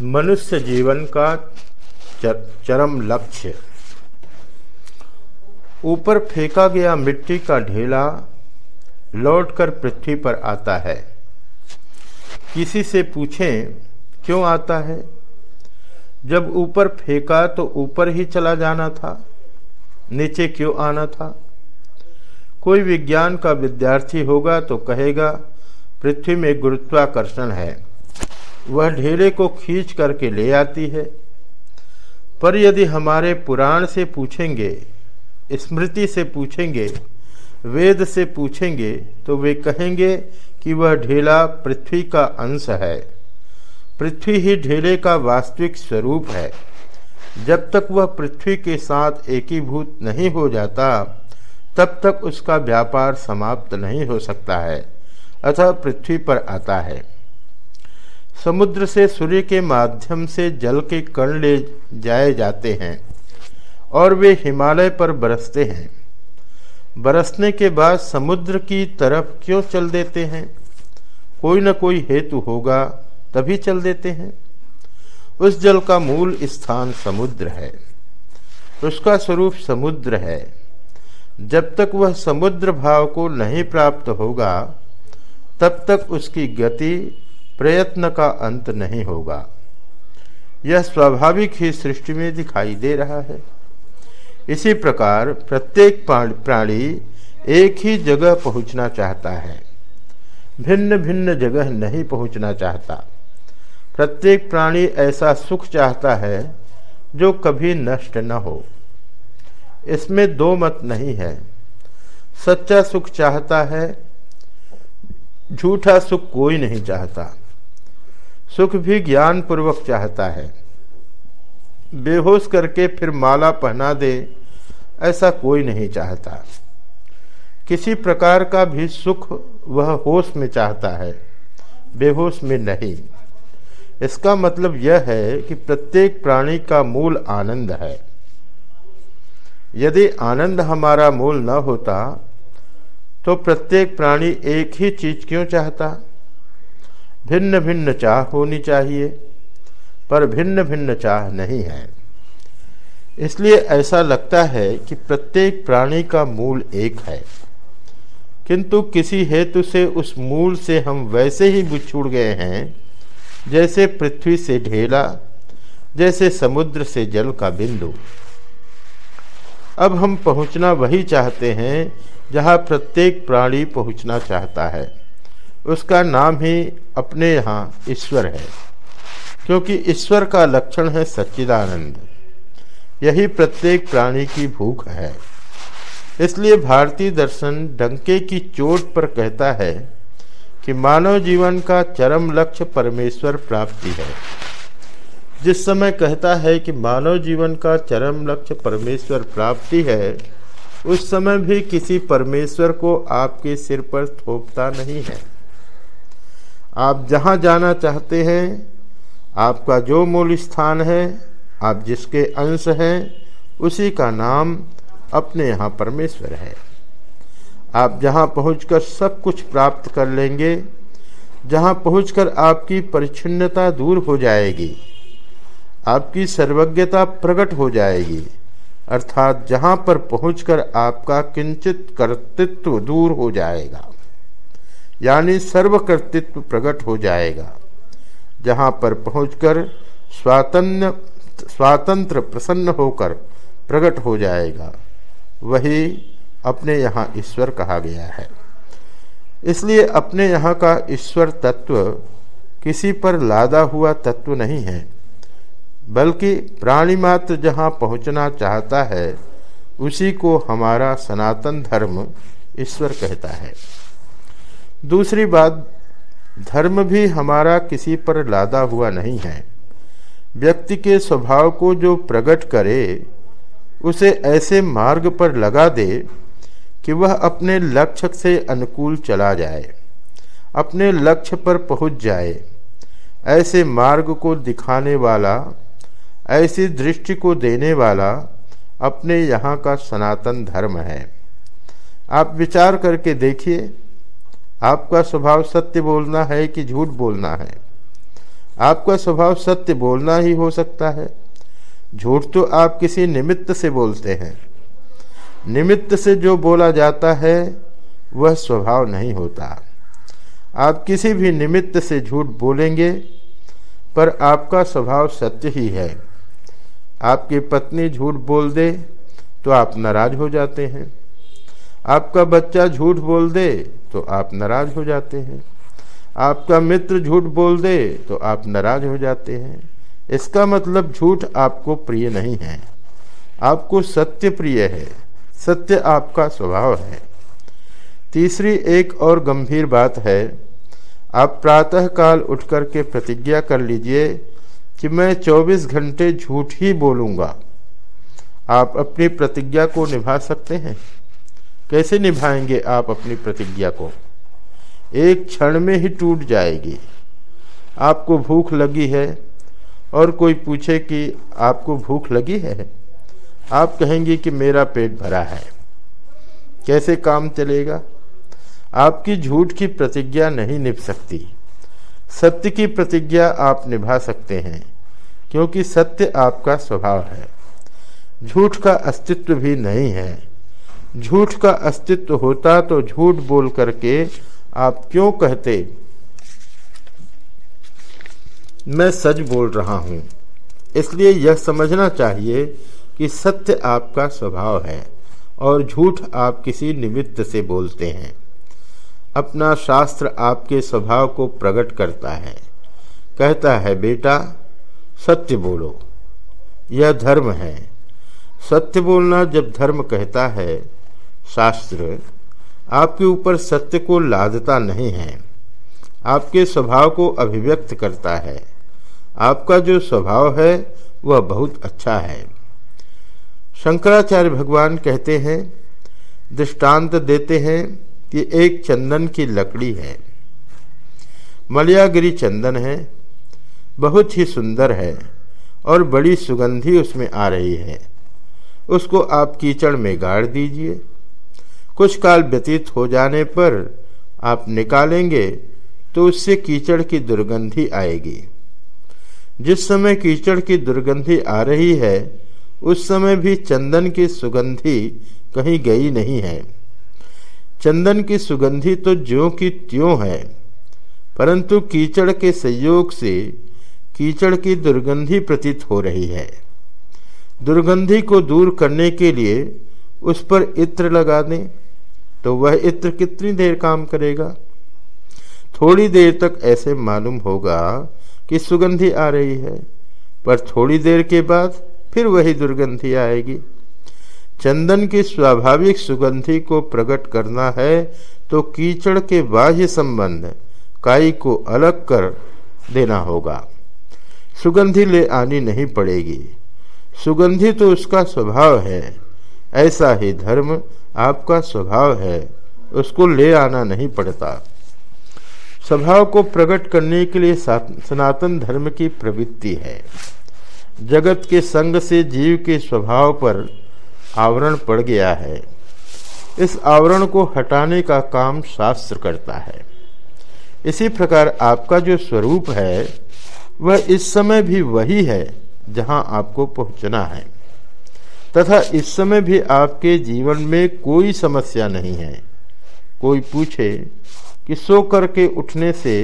मनुष्य जीवन का चरम लक्ष्य। ऊपर फेंका गया मिट्टी का ढेला लौटकर पृथ्वी पर आता है। किसी से पूछें, क्यों आता है? जब ऊपर फेंका तो ऊपर ही चला जाना था, नीचे क्यों आना था? कोई विज्ञान का विद्यार्थी होगा तो कहेगा, पृथ्वी में गुरुत्वाकर्षण है। वह ढेले को खींच करके ले आती है। पर यदि हमारे पुराण से पूछेंगे, स्मृति से पूछेंगे, वेद से पूछेंगे तो वे कहेंगे कि वह ढेला पृथ्वी का अंश है। पृथ्वी ही ढेले का वास्तविक स्वरूप है। जब तक वह पृथ्वी के साथ एकीभूत नहीं हो जाता, तब तक उसका व्यापार समाप्त नहीं हो सकता है, अतः पृथ्वी पर आता है। समुद्र से सूर्य के माध्यम से जल के कण ले जाए जाते हैं और वे हिमालय पर बरसते हैं। बरसने के बाद समुद्र की तरफ़ क्यों चल देते हैं? कोई न कोई हेतु होगा, तभी चल देते हैं। उस जल का मूल स्थान समुद्र है। उसका स्वरूप समुद्र है। जब तक वह समुद्र भाव को नहीं प्राप्त होगा, तब तक उसकी गति प्रयत्न का अंत नहीं होगा। यह स्वाभाविक ही सृष्टि में दिखाई दे रहा है। इसी प्रकार प्रत्येक प्राणी एक ही जगह पहुँचना चाहता है। भिन्न भिन्न जगह नहीं पहुँचना चाहता। प्रत्येक प्राणी ऐसा सुख चाहता है जो कभी नष्ट न हो। इसमें दो मत नहीं है। सच्चा सुख चाहता है, झूठा सुख कोई नहीं चाहता। सुख भी ज्ञान पूर्वक चाहता है। बेहोश करके फिर माला पहना दे, ऐसा कोई नहीं चाहता। किसी प्रकार का भी सुख वह होश में चाहता है, बेहोश में नहीं। इसका मतलब यह है कि प्रत्येक प्राणी का मूल आनंद है। यदि आनंद हमारा मूल न होता तो प्रत्येक प्राणी एक ही चीज़ क्यों चाहता? भिन्न भिन्न चाह होनी चाहिए, पर भिन्न भिन्न चाह नहीं है। इसलिए ऐसा लगता है कि प्रत्येक प्राणी का मूल एक है। किंतु किसी हेतु से उस मूल से हम वैसे ही बिछुड़ गए हैं, जैसे पृथ्वी से ढेला, जैसे समुद्र से जल का बिंदु। अब हम पहुँचना वही चाहते हैं, जहाँ प्रत्येक प्राणी पहुँचना चाहता है। उसका नाम ही अपने यहाँ ईश्वर है, क्योंकि ईश्वर का लक्षण है सच्चिदानंद। यही प्रत्येक प्राणी की भूख है। इसलिए भारतीय दर्शन डंके की चोट पर कहता है कि मानव जीवन का चरम लक्ष्य परमेश्वर प्राप्ति है। जिस समय कहता है कि मानव जीवन का चरम लक्ष्य परमेश्वर प्राप्ति है, उस समय भी किसी परमेश्वर को आपके सिर पर थोपता नहीं है। आप जहाँ जाना चाहते हैं, आपका जो मूल स्थान है, आप जिसके अंश हैं, उसी का नाम अपने यहाँ परमेश्वर है। आप जहाँ पहुंचकर सब कुछ प्राप्त कर लेंगे, जहाँ पहुंचकर आपकी परिच्छिन्नता दूर हो जाएगी, आपकी सर्वज्ञता प्रकट हो जाएगी, अर्थात जहाँ पर पहुंचकर आपका किंचित कर्तृत्व दूर हो जाएगा। यानी सर्वकर्तृत्व प्रकट हो जाएगा, जहाँ पर पहुंचकर स्वातंत्र स्वातंत्र प्रसन्न होकर प्रकट हो जाएगा। वही अपने यहाँ ईश्वर कहा गया है। इसलिए अपने यहाँ का ईश्वर तत्व किसी पर लादा हुआ तत्व नहीं है, बल्कि प्राणी मात्र जहाँ पहुँचना चाहता है, उसी को हमारा सनातन धर्म ईश्वर कहता है। दूसरी बात, धर्म भी हमारा किसी पर लादा हुआ नहीं है। व्यक्ति के स्वभाव को जो प्रकट करे, उसे ऐसे मार्ग पर लगा दे कि वह अपने लक्ष्य से अनुकूल चला जाए, अपने लक्ष्य पर पहुँच जाए। ऐसे मार्ग को दिखाने वाला, ऐसी दृष्टि को देने वाला अपने यहाँ का सनातन धर्म है। आप विचार करके देखिए आपका स्वभाव सत्य बोलना है कि झूठ बोलना है? आपका स्वभाव सत्य बोलना ही हो सकता है। झूठ तो आप किसी निमित्त से बोलते हैं। निमित्त से जो बोला जाता है, वह स्वभाव नहीं होता। आप किसी भी निमित्त से झूठ बोलेंगे, पर आपका स्वभाव सत्य ही है। आपकी पत्नी झूठ बोल दे तो आप नाराज़ हो जाते हैं। आपका बच्चा झूठ बोल दे तो आप नाराज़ हो जाते हैं। आपका मित्र झूठ बोल दे तो आप नाराज़ हो जाते हैं। इसका मतलब झूठ आपको प्रिय नहीं है। आपको सत्य प्रिय है। सत्य आपका स्वभाव है। तीसरी एक और गंभीर बात है। आप प्रातः काल उठ के प्रतिज्ञा कर लीजिए कि मैं 24 घंटे झूठ ही बोलूँगा। आप अपनी प्रतिज्ञा को निभा सकते हैं। कैसे निभाएँगे आप अपनी प्रतिज्ञा को? एक क्षण में ही टूट जाएगी। आपको भूख लगी है और कोई पूछे कि आपको भूख लगी है? आप कहेंगे कि मेरा पेट भरा है। कैसे काम चलेगा? आपकी झूठ की प्रतिज्ञा नहीं निभ सकती। सत्य की प्रतिज्ञा आप निभा सकते हैं, क्योंकि सत्य आपका स्वभाव है। झूठ का अस्तित्व भी नहीं है। झूठ का अस्तित्व होता तो झूठ बोल करके आप क्यों कहते? मैं सच बोल रहा हूँ। इसलिए यह समझना चाहिए कि सत्य आपका स्वभाव है और झूठ आप किसी निमित्त से बोलते हैं। अपना शास्त्र आपके स्वभाव को प्रकट करता है। कहता है, बेटा, सत्य बोलो। यह धर्म है। सत्य बोलना जब धर्म कहता है शास्त्र आपके ऊपर सत्य को लादता नहीं है। आपके स्वभाव को अभिव्यक्त करता है। आपका जो स्वभाव है, वह बहुत अच्छा है। शंकराचार्य भगवान कहते हैं, दृष्टांत देते हैं कि एक चंदन की लकड़ी है। मलयागिरी चंदन है। बहुत ही सुंदर है और बड़ी सुगंधी उसमें आ रही है। उसको आप कीचड़ में गाड़ दीजिए। कुछ काल व्यतीत हो जाने पर आप निकालेंगे तो उससे कीचड़ की दुर्गंधी आएगी। जिस समय कीचड़ की दुर्गंधी आ रही है, उस समय भी चंदन की सुगंधी कहीं गई नहीं है। चंदन की सुगंधी तो ज्यो की त्यों है, परंतु कीचड़ के संयोग से कीचड़ की दुर्गंधी प्रतीत हो रही है। दुर्गंधी को दूर करने के लिए उस पर इत्र लगा दें। तो वह इत्र कितनी देर काम करेगा? थोड़ी देर तक ऐसे मालूम होगा कि सुगंधी आ रही है, पर थोड़ी देर के बाद फिर वही दुर्गंधी आएगी। चंदन की स्वाभाविक सुगंधि को प्रकट करना है तो कीचड़ के बाह्य संबंध काई को अलग कर देना होगा। सुगंधि ले आनी नहीं पड़ेगी। सुगंधि तो उसका स्वभाव है, ऐसा ही धर्म आपका स्वभाव है, उसको ले आना नहीं पड़ता। स्वभाव को प्रकट करने के लिए सनातन धर्म की प्रवृत्ति है। जगत के संग से जीव के स्वभाव पर आवरण पड़ गया है। इस आवरण को हटाने का काम शास्त्र करता है। इसी प्रकार आपका जो स्वरूप है, वह इस समय भी वही है जहाँ आपको पहुँचना है। तथा इस समय भी आपके जीवन में कोई समस्या नहीं है। कोई पूछे कि सो करके उठने से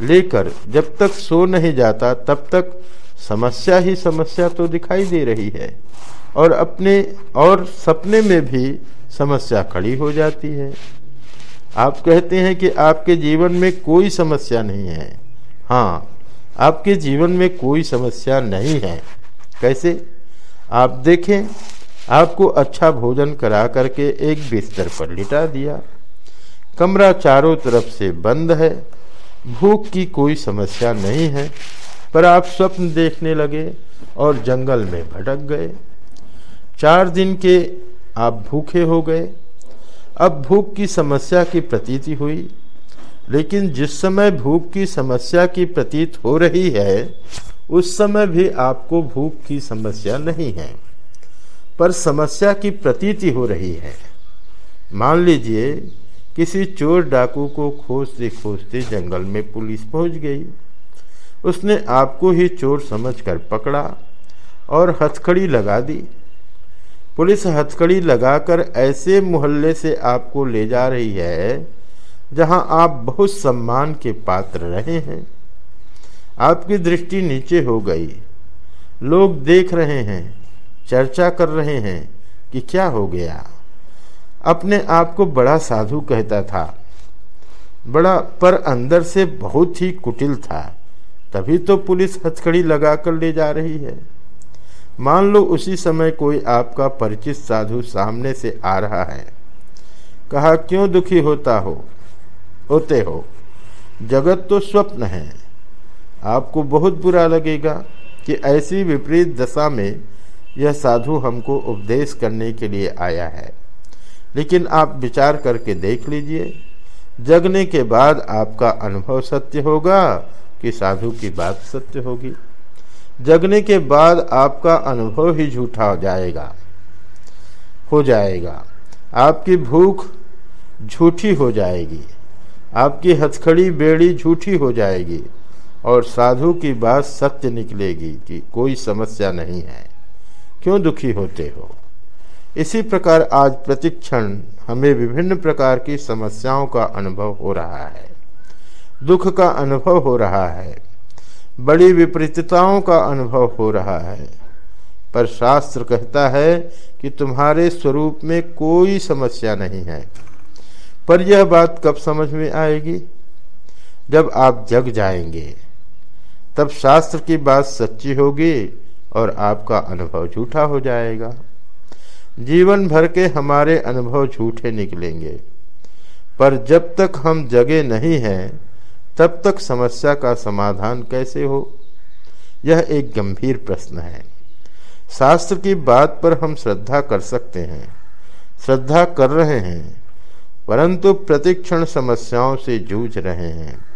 लेकर जब तक सो नहीं जाता, तब तक समस्या ही समस्या तो दिखाई दे रही है और अपने और सपने में भी समस्या खड़ी हो जाती है। आप कहते हैं कि आपके जीवन में कोई समस्या नहीं है। हाँ आपके जीवन में कोई समस्या नहीं है। कैसे? आप देखें, आपको अच्छा भोजन करा करके एक बिस्तर पर लिटा दिया। कमरा चारों तरफ़ से बंद है, भूख की कोई समस्या नहीं है, पर आप स्वप्न देखने लगे और जंगल में भटक गए। चार दिन के आप भूखे हो गए। अब भूख की समस्या की प्रतीति हुई, लेकिन जिस समय भूख की समस्या की प्रतीत हो रही है उस समय भी आपको भूख की समस्या नहीं है, पर समस्या की प्रतीति हो रही है। मान लीजिए, किसी चोर डाकू को खोजते खोजते जंगल में पुलिस पहुँच गई। उसने आपको ही चोर समझकर पकड़ा और हथकड़ी लगा दी। पुलिस हथकड़ी लगाकर ऐसे मोहल्ले से आपको ले जा रही है, जहाँ आप बहुत सम्मान के पात्र रहे हैं। आपकी दृष्टि नीचे हो गई। लोग देख रहे हैं, चर्चा कर रहे हैं कि क्या हो गया। अपने आप को बड़ा साधु कहता था। बड़ा, पर अंदर से बहुत ही कुटिल था। तभी तो पुलिस हथकड़ी लगाकर ले जा रही है। मान लो उसी समय कोई आपका परिचित साधु सामने से आ रहा है। कहा, क्यों दुखी होता हो? होते हो। जगत तो स्वप्न है। आपको बहुत बुरा लगेगा कि ऐसी विपरीत दशा में यह साधु हमको उपदेश करने के लिए आया है। लेकिन आप विचार करके देख लीजिए, जगने के बाद आपका अनुभव सत्य होगा कि साधु की बात सत्य होगी। जगने के बाद आपका अनुभव ही झूठा हो जाएगा हो जाएगा। आपकी भूख झूठी हो जाएगी, आपकी हथखड़ी बेड़ी झूठी हो जाएगी। और साधु की बात सत्य निकलेगी कि कोई समस्या नहीं है। क्यों दुखी होते हो? इसी प्रकार आज प्रतिक्षण हमें विभिन्न प्रकार की समस्याओं का अनुभव हो रहा है। दुख का अनुभव हो रहा है। बड़ी विपरीतताओं का अनुभव हो रहा है। पर शास्त्र कहता है कि तुम्हारे स्वरूप में कोई समस्या नहीं है। पर यह बात कब समझ में आएगी? जब आप जग जाएँगे। तब शास्त्र की बात सच्ची होगी और आपका अनुभव झूठा हो जाएगा। जीवन भर के हमारे अनुभव झूठे निकलेंगे। पर जब तक हम जगे नहीं हैं, तब तक समस्या का समाधान कैसे हो? यह एक गंभीर प्रश्न है। शास्त्र की बात पर हम श्रद्धा कर सकते हैं, श्रद्धा कर रहे हैं, परंतु प्रतिक्षण समस्याओं से जूझ रहे हैं।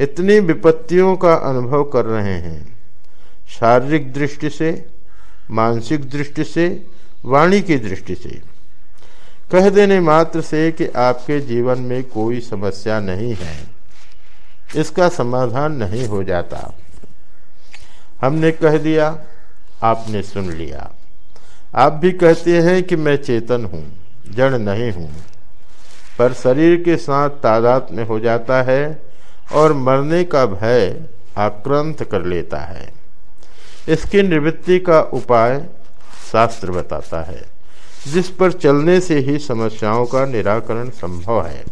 इतनी विपत्तियों का अनुभव कर रहे हैं। शारीरिक दृष्टि से, मानसिक दृष्टि से, वाणी की दृष्टि से। कह देने मात्र से कि आपके जीवन में कोई समस्या नहीं है। इसका समाधान नहीं हो जाता। हमने कह दिया, आपने सुन लिया। आप भी कहते हैं कि मैं चेतन हूँ, जड़ नहीं हूँ, पर शरीर के साथ तादाद में हो जाता है और मरने का भय आक्रांत कर लेता है। इसकी निवृत्ति का उपाय शास्त्र बताता है, जिस पर चलने से ही समस्याओं का निराकरण संभव है।